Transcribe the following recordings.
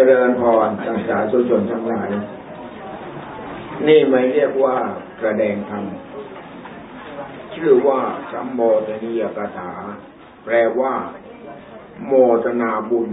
จริญพรสังสาสุชนทั้งหลาย นี่ไม่เรียกว่าแสดงธรรม ชื่อว่าสัมโมทนียกถา แปลว่า โมทนาบุญ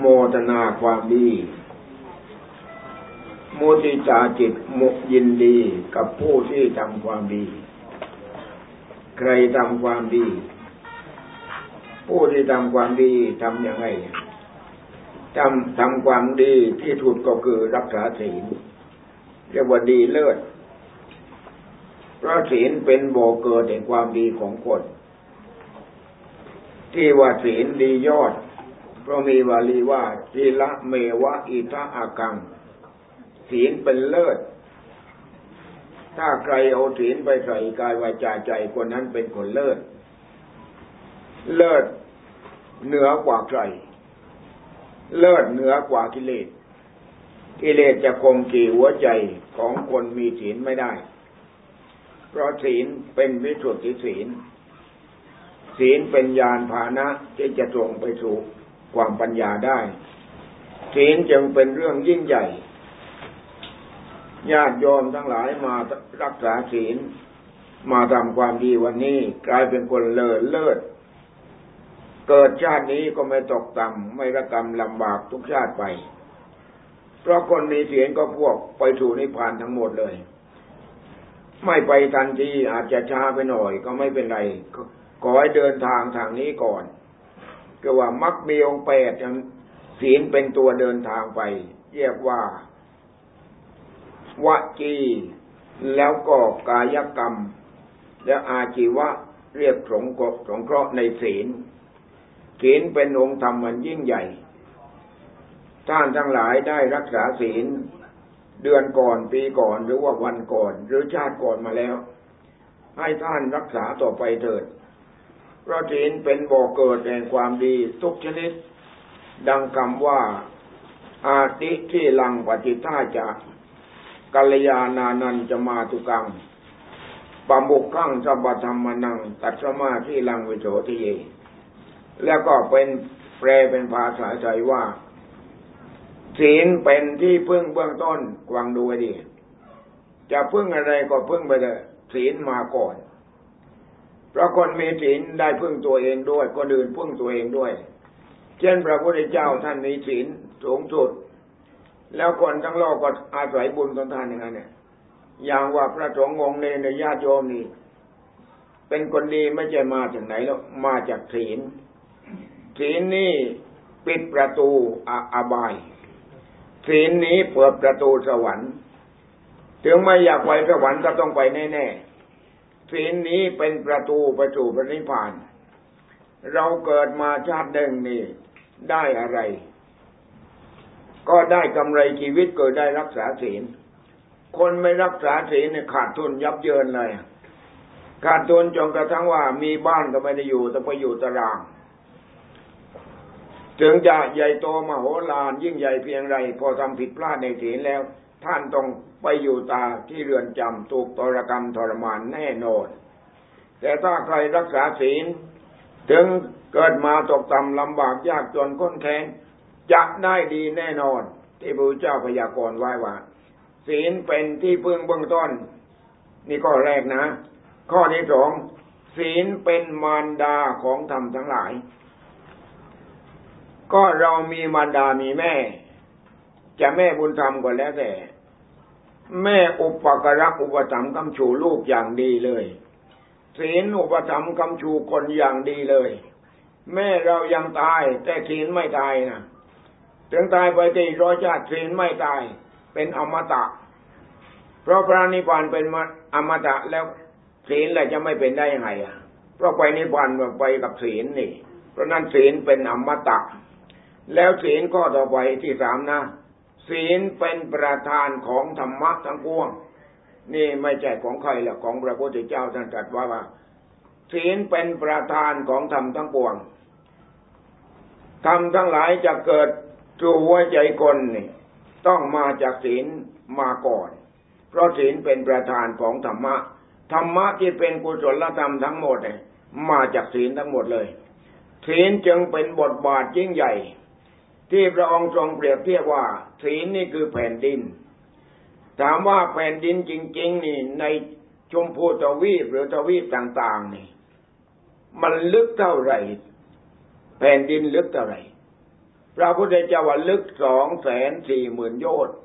โมทนาความดี มุติจาจิตมุยินดีกับผู้ที่ทำความดี ใครทำความดี ผู้ที่ทำความดีทำยังไง ทำทำความดีที่ถูกก็คือรักษาศีลเรียกว่าดีเลิศเพราะศีลเป็นโบเกิดแห่งความดีของคน ที่ว่าศีลดียอด เพราะมีวาลีว่าทีละเมวะอิทะอากัง ศีลเป็นเลิศ ถ้าใครเอาศีลไปใส่กายวาจาใจคนนั้นเป็นคนเลิศ เลิศเหนือกว่าใคร เลิศเหนือกว่ากิเลส กิเลสจะคงกี่หัวใจของคนมีศีลไม่ได้ เพราะศีลเป็นวิสุทธิศีล ศีลเป็นญาณพานะที่จะตรงไปสู่ความปัญญาได้ ศีลจึงเป็นเรื่องยิ่งใหญ่ ญาติโยมทั้งหลายมารักษาศีล มาทำความดีวันนี้กลายเป็นคนเลิศเลิศ เกิดชาตินี้ก็ไม่ตกต่ำไม่ระกรรมลำบากทุกชาติไป เพราะคนมีเศีลก็พวกไปสู่นิพพานทั้งหมดเลย ไม่ไปทันทีอาจจะช้าไปหน่อยก็ไม่เป็นไรขอให้เดินทางทางนี้ก่อนก็ว่ามักมีองแปดศีลเป็นตัวเดินทางไปเรียกว่าวจีแล้วก็กายกรรม แล้วอาชีวะเรียกสงกสงเคราะห์ในศีล ศีลเป็นองค์ธรรมมันยิ่งใหญ่ ท่านทั้งหลายได้รักษาศีลเดือนก่อนปีก่อนหรือว่าวันก่อน หรือชาติก่อนมาแล้ว ให้ท่านรักษาต่อไปเถิด เพราะศีลเป็นบ่อกเกิดแห่งความดีทุกชนิด ดังคำว่าอาติที่ลังปฏิท่าจะกัลยาณานันจะมาตุกังปามุกขังสัพธรรมนัง ตัสมาที่ลังวิโสทิเย แล้วก็เป็นแปลเป็นภาษาใจว่า ศีลเป็นที่พึ่งเบื้องต้นกวางดูดี จะพึ่งอะไรก็พึ่งไปเลยศีลมาก่อน เพราะคนมีศีลได้พึ่งตัวเองด้วยคนอื่นพึ่งตัวเองด้วย เช่นพระพุทธเจ้าท่านมีศีลสูงสุด แล้วคนทั้งโลกก็อาศัยบุญของท่านอย่างนั้นเนี่ยอย่างว่าพระสงฆ์องค์ในญาติโยมนี่เป็นคนดีไม่ใช่มาจากไหนแล้วมาจากศีล ศีลนี่ปิดประตูอาอบาย ศีลนี้เปิดประตูสวรรค์ถึงไม่อยากไปสวรรค์ก็ต้องไปแน่ๆศีลนี้เป็นประตูไปสู่พระนิพพาน เราเกิดมาชาติหนึ่งนี่ได้อะไร ก็ได้กำไรชีวิตเก็ได้รักษาศีล คนไม่รักษาศีลเนี่ยขาดทุนยับเยินเลยขาดทุนจนกระทั่งว่ามีบ้านก็ไม่ได้อยู่แต่ไปอยู่ตาราง ถึงจะใหญ่โตมโหฬารยิ่งใหญ่เพียงไร พอทำผิดพลาดในศีลแล้ว ท่านต้องไปอยู่ตาที่เรือนจำถูกตรกรรมทรมานแน่นอน แต่ถ้าใครรักษาศีล ถึงเกิดมาตกต่ำลำบากยากจนค้นแค้นจะได้ดีแน่นอน ที่พระเจ้าพยากรณ์ไว้ว่า ศีลเป็นที่พึ่งเบื้องต้น นี่ข้อแรกนะ ข้อที่สองศีลเป็นมารดาของธรรมทั้งหลาย ก็เรามีมารดามีแม่ จะแม่บุญธรรมก็แล้วแต่ แม่อุปกรักอุปถัมภ์คำชูลูกอย่างดีเลยศีลอุปถัมภ์คำชูคนอย่างดีเลย แม่เรายังตาย แต่ศีลไม่ตายนะถึงตายไปตีร้อยชาติศีลไม่ตาย เป็นอมตะ เพราะพระนิพพานเป็นอมตะแล้วศีลอะไรจะไม่เป็นได้ยังไงอะเพราะไปนิพพานไปกับศีลนี่ เพราะนั้นศีลเป็นอมตะ แล้วศีลข้อต่อไปที่สามนะศีลเป็นประธานของธรรมะทั้งปวง นี่ไม่ใช่ของใครหรอกของพระพุทธเจ้าท่านตรัสว่าว่าศีลเป็นประธานของธรรมทั้งปวงธรรมทั้งหลายจะเกิดตัวหัวใจคนนี่ต้องมาจากศีลมาก่อน เพราะศีลเป็นประธานของธรรมะธรรมะที่เป็นกุศลธรรมทั้งหมดเนี่ยมาจากศีลทั้งหมดเลยศีลจึงเป็นบทบาทยิ่งใหญ่ ที่พระองค์ทรงเปรียบเทียบว่าศีลนี่คือแผ่นดิน ถามว่าแผ่นดินจริง ๆ นี่ในชมพูทวีปหรือทวีปต่าง ๆ นี่ มันลึกเท่าไหร่ แผ่นดินลึกเท่าไหร่พระพุทธเจ้าว่าลึกสองแสนสี่หมื่นโยชน์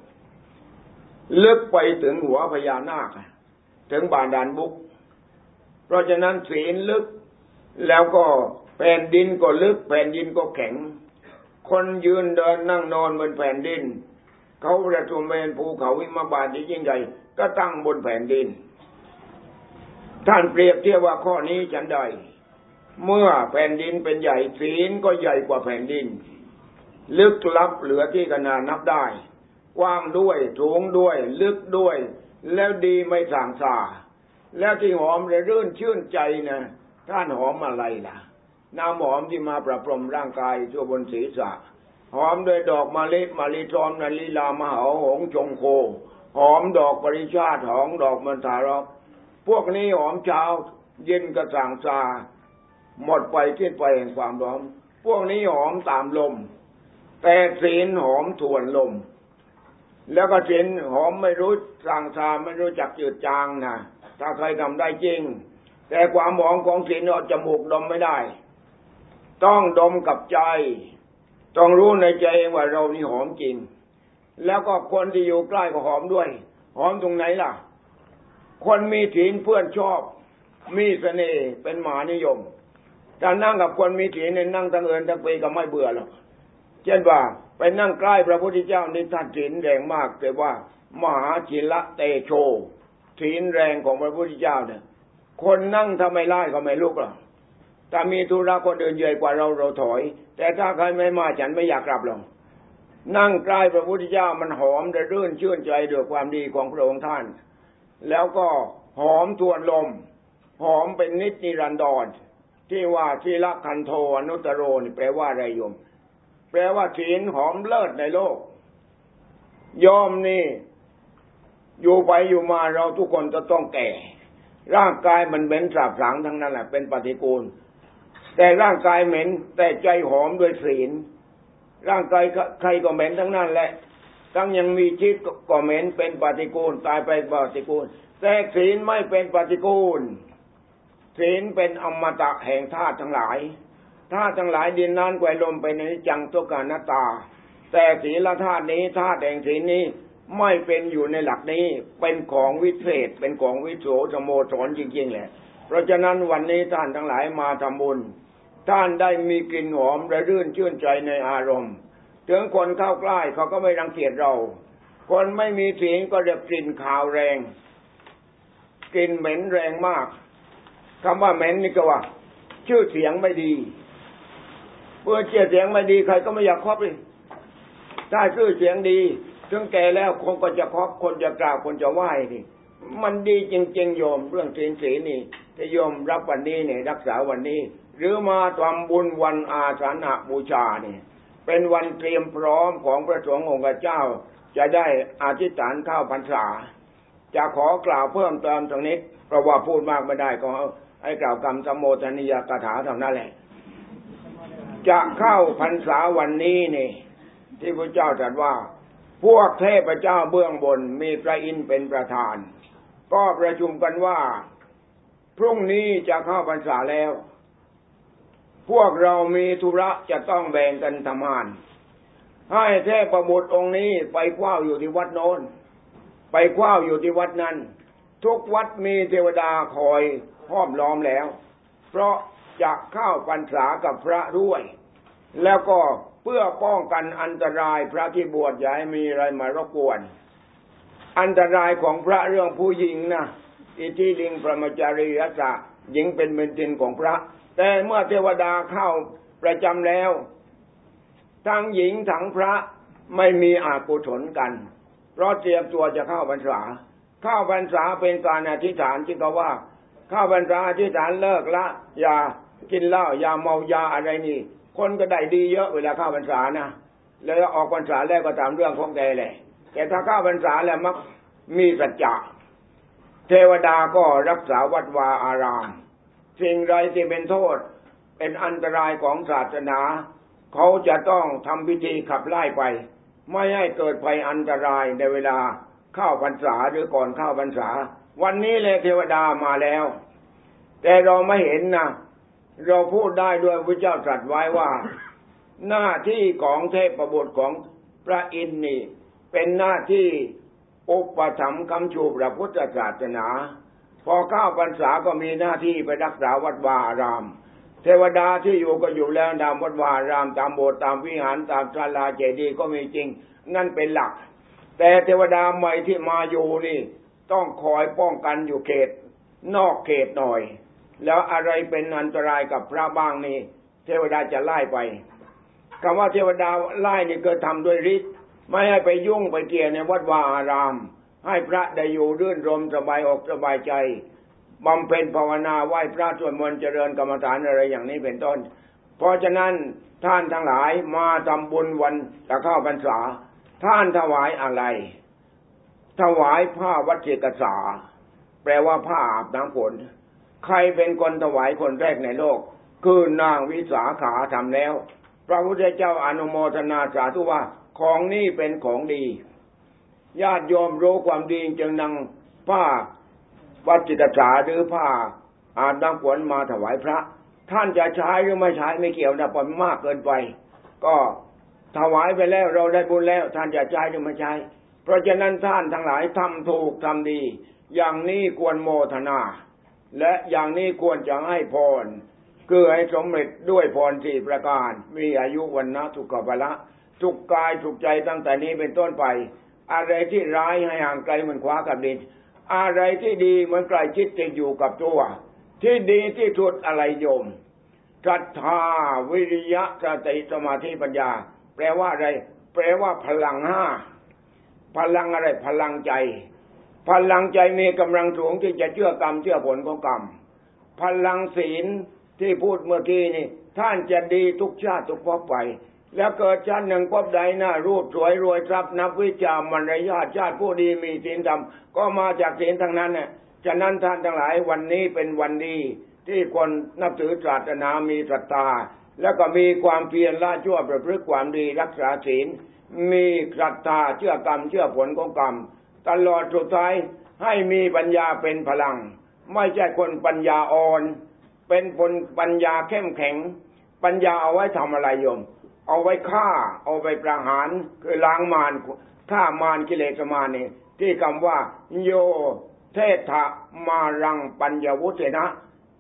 ลึกไปถึงหัวพญานาคถึงบาดาลบุก เพราะฉะนั้นศีลลึกแล้วก็แผ่นดินก็ลึก แผ่นดินก็แข็ง คนยืนเดินนั่งนอนบนแผ่นดิน เขาประทุมเป็นภูเขาวิมาบาทที่ยิ่งใหญ่ ก็ตั้งบนแผ่นดิน ท่านเปรียบเทียบว่าข้อนี้ฉันใด เมื่อแผ่นดินเป็นใหญ่ศีลก็ใหญ่กว่าแผ่นดิน ลึกลับเหลือที่ขนาดนับได้กว้างด้วยสูงด้วย ลึกด้วย แล้วดีไม่สั่งสาแล้วที่หอมเลยรื่นชื่นใจนะท่านหอมอะไรล่ะ น้ำหอมที่มาประพรมร่างกายทั่วบนศีรษะ หอมด้วยดอกมะลิมะลิทอมนาลีลามหาหงชงโค หอมดอกปริชาติหอมดอกมันทารกพวกนี้หอมเช้าเย็นกระสังซาหมดไปทิ้นไปแห่งความร้อนพวกนี้หอมตามลม แต่ศีลหอมทวนลม แล้วก็ศีลหอมไม่รู้สังชาไม่รู้จักจืดจางนะถ้าใครทำได้จริง แต่ความหอมของศีลเอาจมูกดมไม่ได้ ต้องดมกับใจ ต้องรู้ในใจเองว่าเรานี่หอมจริง แล้วก็คนที่อยู่ใกล้ก็หอมด้วย หอมตรงไหนล่ะ คนมีศีลเพื่อนชอบ มีเสน่ห์เป็นหมานิยมถ้านั่งกับคนมีศีลเนี่ยนั่งตั้งเอินตั้งปีก็ไม่เบื่อหรอกเช่นว่าไปนั่งใกล้พระพุทธเจ้านี่ท่านศีลแรงมากแต่ว่ามหาจิละเตโชศีลแรงของพระพุทธเจ้าเนี่ยคนนั่งทำไมไล่ก็ไม่ลุกหรอก ถ้ามีธุระคนเดินใหญ่กว่าเราเราถอย แต่ถ้าใครไม่มาฉันไม่อยากกลับหรอกนั่งใกล้พระพุทธเจ้ามันหอมระรื่นชื่นใจด้วยความดีของพระองค์ท่าน แล้วก็หอมทวนลม หอมเป็นนิจนิรันดรที่ว่าชีละคันโทอนุตโรนี่แปลว่าอะไรโยม แปลว่าศีลหอมเลิศในโลกยอมนี่ อยู่ไปอยู่มาเราทุกคนจะต้องแก่ ร่างกายมันเหม็นสาบสางทั้งนั้นแหละเป็นปฏิกูล แต่ร่างกายเหม็น แต่ใจหอมด้วยศีล ร่างกายใครก็เหม็นทั้งนั้นแหละ ทั้งยังมีชีวิตก็เหม็นเป็นปฏิกูลตายไปปฏิกูล แต่ศีลไม่เป็นปฏิกูล ศีลเป็นอมตะแห่งธาตุทั้งหลายธาตุทั้งหลายดินน้ำไกวลมไปในจังตุกานาตา แต่ศีลธาตุนี้ธาตุแห่งศีลนี้ไม่เป็นอยู่ในหลักนี้เป็นของวิเศษเป็นของวิโสสโมสรจริงๆแหละ เพราะฉะนั้นวันนี้ท่านทั้งหลายมาทำบุญ ท่านได้มีกลิ่นหอมระรื่นชื่นใจในอารมณ์ ถึงคนเข้าใกล้เขาก็ไม่รังเกียจเรา คนไม่มีศีลก็จะกกลิ่นขาวแรงกลิ่นเหม็นแรงมากคำว่าเหม็นนี่ก็ว่า ชื่อเสียงไม่ดีเพื่อเชื่อเสียงไม่ดีใครก็ไม่อยากครอบเลยถ้าชื่อเสียงดีถึงแก่แล้วคนก็จะครอบคนจะกล่าวคนจะไหว้นี่มันดีจริงๆโยมเรื่องศีลศีนี่ โยมรับวันนี้เนี่ยรักษาวันนี้ หรือมาทำบุญวันอาสาฬหบูชาเนี่ยเป็นวันเตรียมพร้อมของพระสงฆ์องค์เจ้า จะได้อธิษฐานเข้าพรรษา จะขอกล่าวเพิ่มเติมตรงนี้เพราะว่าพูดมากไม่ได้ก็ให้กล่าวคำสมโภชนิยกถาเท่านั้นแหละ จะเข้าพรรษาวันนี้นี่ ที่พระเจ้าตรัสว่า พวกเทพเจ้าเบื้องบนมีพระอินทร์เป็นประธาน ก็ประชุมกันว่า พรุ่งนี้จะเข้าพรรษาแล้ว พวกเรามีธุระจะต้องแบ่งกันทำงาน ให้เทพบุตรองค์นี้ไปคว้าอยู่ที่วัดโน้น ไปคว้าอยู่ที่วัดนั้น ทุกวัดมีเทวดาคอยห้อมล้อมแล้ว เพราะจะเข้าพรรษากับพระด้วย แล้วก็เพื่อป้องกันอันตรายพระที่บวชอย่าให้มีอะไรมารบกวน อันตรายของพระเรื่องผู้หญิงนะ อิทิลิงพระมจารียศะหญิงเป็นเบญจินของพระ แต่เมื่อเทวดาเข้าประจำแล้ว ทั้งหญิงทั้งพระไม่มีอากุศลกัน เพราะเตรียมตัวจะเข้าพรรษา เข้าพรรษาเป็นการอธิษฐานที่เขาว่า เข้าพรรษาอธิษฐานเลิกละอย่ากินเหล้ายาเมายาอะไรนี่ คนก็ได้ดีเยอะเวลาเข้าพรรษานะแล้วออกพรรษาแล้วก็ตามเรื่องของแกแหละแต่ถ้าเข้าพรรษาแล้วมักมีสัจจะ เทวดาก็รักษาวัดวาอาราม สิ่งไรที่เป็นโทษ เป็นอันตรายของศาสนา เขาจะต้องทำพิธีขับไล่ไป ไม่ให้เกิดภัยอันตรายในเวลาเข้าพรรษาหรือก่อนเข้าพรรษา วันนี้เลยเทวดามาแล้ว แต่เราไม่เห็นนะเราพูดได้ด้วยพระเจ้าตรัสไว้ว่า หน้าที่ของเทพประบุของพระอินทร์นี่ เป็นหน้าที่ อุปถัมภ์คำชูพระพุทธศาสนา พอเข้าพรรษาก็มีหน้าที่ไปรักษาวัดวาอาราม เทวดาที่อยู่ก็อยู่แล้วตามวัดวาอาราม ตามโบสถ์ตามวิหารตามศาลาเจดีย์ก็มีจริง นั่นเป็นหลัก แต่เทวดาใหม่ที่มาอยู่นี่ ต้องคอยป้องกันอยู่เขต นอกเขตหน่อย แล้วอะไรเป็นอันตรายกับพระบ้างนี่เทวดาจะไล่ไปคำว่าเทวดาไล่นี่เกิดทำด้วยฤทธิ์ ไม่ให้ไปยุ่งไปเกี่ยวในวัดวาอาราม ให้พระได้อยู่รื่นรมสบายอกสบายใจบำเพ็ญภาวนาไหว้พระสวดมนต์เจริญกรรมฐานอะไรอย่างนี้เป็นต้น เพราะฉะนั้นท่านทั้งหลายมาทำบุญวันจะเข้าพรรษา ท่านถวายอะไร ถวายผ้าวัชิกษา แปลว่าผ้าอาบน้ำฝนใครเป็นคนถวายคนแรกในโลก คือนางวิสาขาทำแล้ว พระพุทธเจ้าอนุโมทนาสาธุว่า ของนี้เป็นของดี ญาติโยมรู้ความดีจึงนำผ้าวัดจิตษาหรือผ้าอาบน้ำฝนมาถวายพระ ท่านจะใช้หรือไม่ใช้ไม่เกี่ยวนะปนมากเกินไป ก็ถวายไปแล้วเราได้บุญแล้ว ท่านจะใช้หรือไม่ใช้ เพราะฉะนั้นท่านทั้งหลายทำถูกทำดี อย่างนี้ควรโมทนา และอย่างนี้ควรจะให้พรคือให้สมเร็จด้วยพรสี่ประการ มีอายุวันนะทุกขภละ ทุกกายทุกใจตั้งแต่นี้เป็นต้นไป อะไรที่ร้ายให้ห่างไกลเหมือนคว้ากับดิน อะไรที่ดีเหมือนใกล้ชิดจะอยู่กับตัว ที่ดีที่สุดอะไรโยมศรัทธาวิริยะสติสมาธิปัญญา แปลว่าอะไร แปลว่าพลังห้าพลังอะไรพลังใจ พลังใจมีกำลังสูงที่จะเชื่อกรรมเชื่อผลของกรรม พลังศีลที่พูดเมื่อกี้นี่ ท่านจะดีทุกชาติทุกภพไป แล้วเกิดชาติหนึ่งพบใดหน้ารูปสวยรวยทรัพย์นับวิจามารยาชาติผู้ดีมีศีลธรรมก็มาจากศีลทั้งนั้นเนี่ยฉะนั้นท่านทั้งหลายวันนี้เป็นวันดี ที่คนนับถือศาสนามีศรัทธาแล้วก็มีความเพียรละชั่วประพฤติความดีรักษาศีล มีศรัทธาเชื่อกรรมเชื่อผลของกรรม ตลอดสุดท้ายให้มีปัญญาเป็นพลัง ไม่ใช่คนปัญญาอ่อน เป็นคนปัญญาเข้มแข็ง ปัญญาเอาไว้ทำอะไรโยม เอาไว้ฆ่า เอาไปประหารคือล้างมารฆ่ามารกิเลสมารนี่ที่คำว่า โยเทธะมารังปัญญวุฒนะ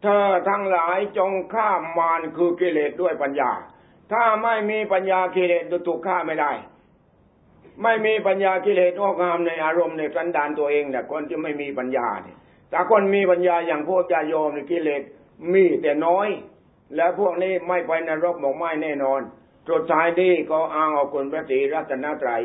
เธอทั้งหลายจงฆ่ามารคือกิเลสด้วยปัญญา ถ้าไม่มีปัญญากิเลสถูกฆ่าไม่ได้ ไม่มีปัญญากิเลสออกงามในอารมณ์ในสันดานตัวเองเนี่ยคนที่ไม่มีปัญญาเนี่ยแต่คนมีปัญญาอย่างพวกญาโยมในกิเลสมีแต่น้อย แล้วพวกนี้ไม่ไปนรกหมกไหมแน่นอน สุดท้ายนี้ก็อ้างเอาคุณพระศรีรัตนตรัย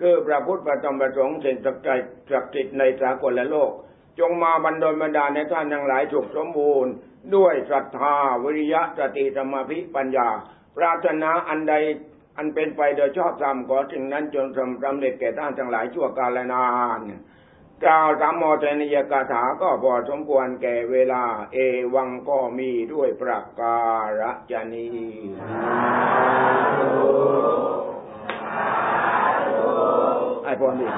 คือพระพุทธประธรรมประสงค์สิ่งศักดิ์ศักดิ์สิทธิ์ในสากลและโลก จงมาบรรดลบรรดาในท่านทั้งหลายถูกสมบูรณ์ ด้วยศรัทธาวิริยะสติสมาธิปัญญา ปรารถนาอันใดอันเป็นไปโดยชอบธรรมขอสิ่งนั้นจงสำเร็จแก่ท่านทั้งหลายชั่วกาลนาน กล่าวสามโมเทนิยกาถาก็พอสมควรแก่เวลา เอวังก็มีด้วยประการจนีไอพรดี